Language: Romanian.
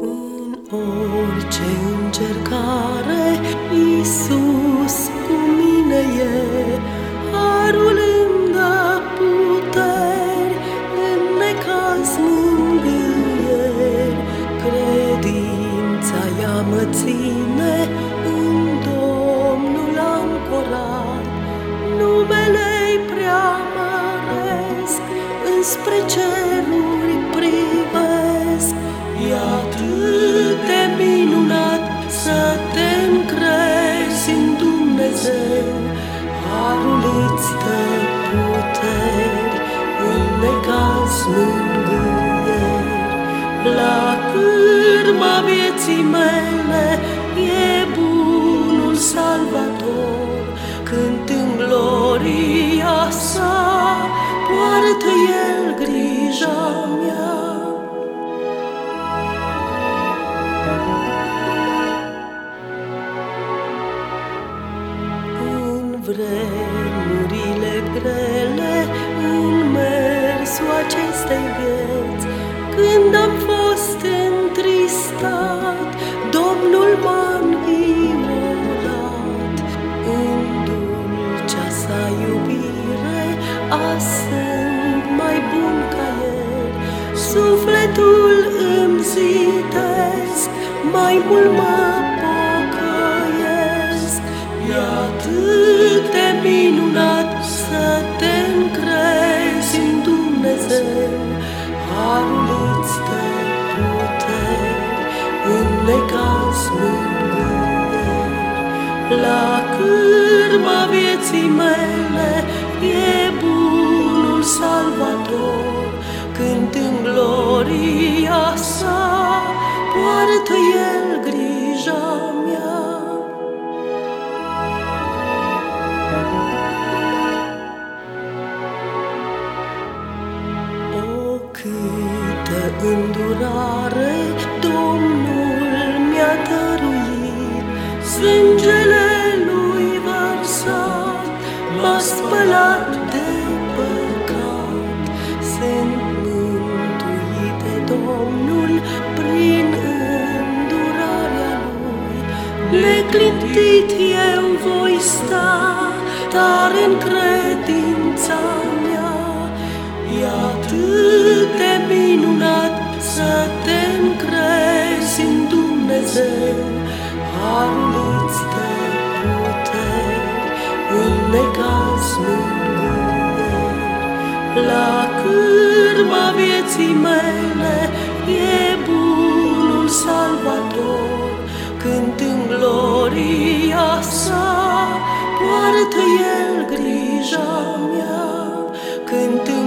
În orice încercare, Isus. Mângâieri. La cârma vieții mele e bunul Salvator, Cânt în gloria sa, poartă El grija mea. În mersul acestei vieți, Când am fost întristat, Domnul m-a înviorat. În dulcea sa iubire, azi sunt mai bun ca ieri, Sufletul îmi zidesc, mai mult mă pocăiesc. E atât de minunat să te încrezi în Dumnezeu, Harul îți dă puteri, în necaz mângâieri. La cârma vieții mele îndurare Domnul mi-a dăruit, Sângele Lui vărsat m-a spălat de păcat. Sunt mântuit de Domnul prin îndurarea Lui, Neclintit eu voi sta, dar în credința mea, E atât de minunat Dumnezeu, Harul îți dă puteri, în necaz mângâieri. La cârma vieții mele e bunul Salvator, Cânt în gloria sa, poartă El grija mea. Cânt în